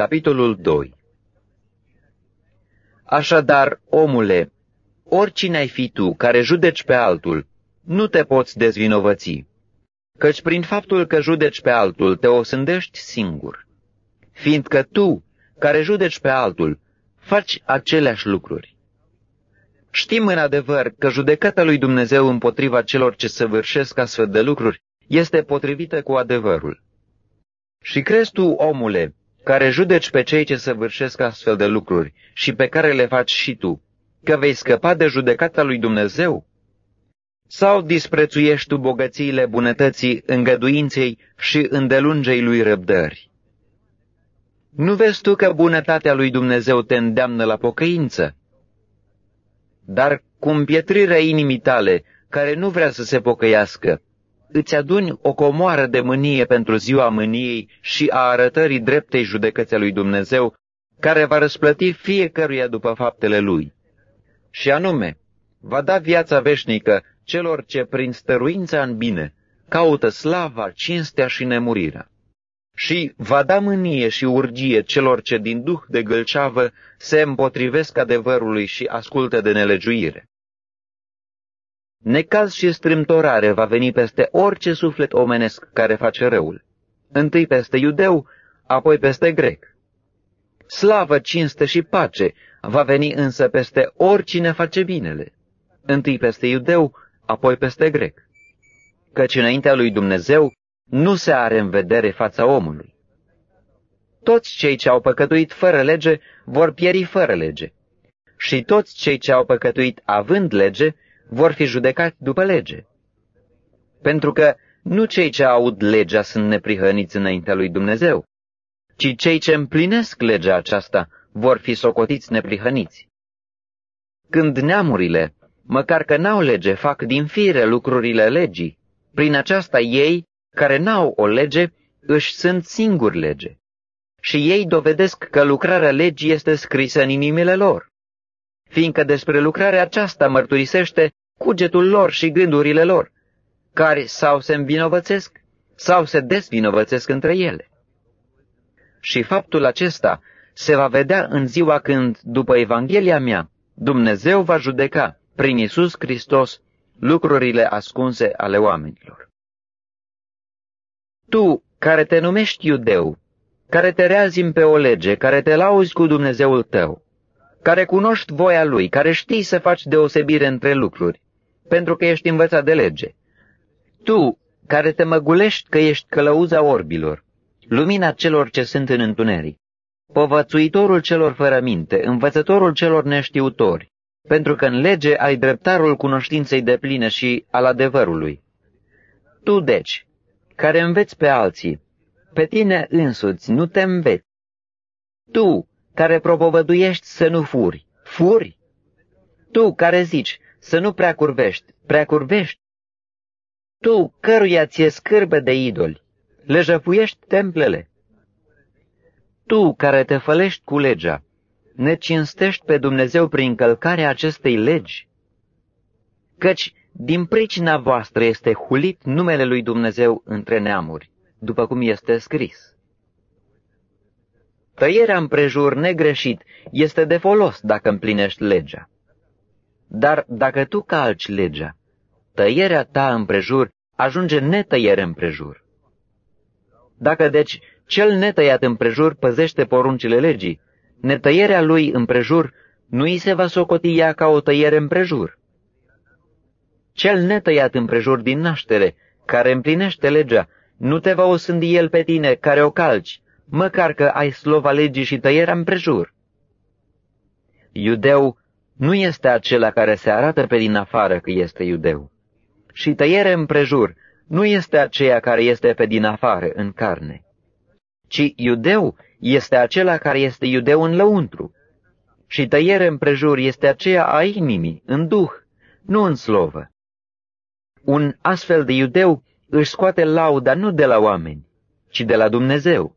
Capitolul 2 Așadar, omule, oricine ai fi tu care judeci pe altul, nu te poți dezvinovăți, căci prin faptul că judeci pe altul te osândești singur, fiindcă tu, care judeci pe altul, faci aceleași lucruri. Știm în adevăr că judecata lui Dumnezeu împotriva celor ce săvârșesc astfel de lucruri este potrivită cu adevărul. Și crezi tu, omule, care judeci pe cei ce săvârșesc astfel de lucruri și pe care le faci și tu, că vei scăpa de judecata lui Dumnezeu? Sau disprețuiești tu bogățiile bunătății, îngăduinței și îndelungei lui răbdări? Nu vezi tu că bunătatea lui Dumnezeu te îndeamnă la pocăință? Dar cu împietrirea inimii tale, care nu vrea să se pocăiască, îți aduni o comoară de mânie pentru ziua mâniei și a arătării dreptei judecății lui Dumnezeu, care va răsplăti fiecăruia după faptele lui. Și anume, va da viața veșnică celor ce prin stăruința în bine caută slava, cinstea și nemurirea. Și va da mânie și urgie celor ce din duh de gâlceavă se împotrivesc adevărului și ascultă de nelegiuire. Necaz și strâmtorare va veni peste orice suflet omenesc care face răul. Întâi peste iudeu, apoi peste grec. Slavă, cinste și pace va veni însă peste oricine face binele. Întâi peste iudeu, apoi peste grec. Căci înaintea lui Dumnezeu nu se are în vedere fața omului. Toți cei ce au păcătuit fără lege vor pieri fără lege. Și toți cei ce au păcătuit având lege vor fi judecați după lege. Pentru că nu cei ce aud legea sunt neprihăniți înaintea lui Dumnezeu, ci cei ce împlinesc legea aceasta vor fi socotiți neprihăniți. Când neamurile, măcar că n-au lege, fac din fire lucrurile legii, prin aceasta ei, care n-au o lege, își sunt singuri lege. Și ei dovedesc că lucrarea legii este scrisă în inimile lor, fiindcă despre lucrarea aceasta mărturisește cugetul lor și gândurile lor, care sau se învinovățesc, sau se desvinovățesc între ele. Și faptul acesta se va vedea în ziua când, după Evanghelia mea, Dumnezeu va judeca, prin Isus Hristos, lucrurile ascunse ale oamenilor. Tu, care te numești iudeu, care te reazim pe o lege, care te lauzi cu Dumnezeul tău, care cunoști voia Lui, care știi să faci deosebire între lucruri, pentru că ești învățat de lege. Tu, care te măgulești că ești călăuza orbilor, lumina celor ce sunt în întuneric, povățuitorul celor fără minte, învățătorul celor neștiutori, pentru că în lege ai dreptarul cunoștinței de plină și al adevărului. Tu, deci, care înveți pe alții, pe tine însuți nu te înveți. Tu, care propovăduiești să nu furi, furi. Tu, care zici, să nu prea curvești, prea curvești. Tu, căruia ție scârbă de idoli, le jăfuiești templele. Tu, care te fălești cu legea, ne cinstești pe Dumnezeu prin călcarea acestei legi. Căci din pricina voastră este hulit numele lui Dumnezeu între neamuri, după cum este scris. Tăierea împrejur negreșit este de folos dacă împlinești legea. Dar dacă tu calci legea, tăierea ta împrejur ajunge netăiere împrejur. Dacă deci cel netăiat împrejur păzește poruncile legii, netăierea lui împrejur nu îi se va socoti ea ca o tăiere împrejur. Cel netăiat împrejur din naștere, care împlinește legea, nu te va osândi el pe tine care o calci, măcar că ai slova legii și tăierea împrejur. Iudeu nu este acela care se arată pe din afară că este iudeu. Și tăiere împrejur nu este aceea care este pe din afară, în carne, ci iudeu este acela care este iudeu în lăuntru. Și tăiere împrejur este aceea a inimii, în duh, nu în slovă. Un astfel de iudeu își scoate lauda nu de la oameni, ci de la Dumnezeu.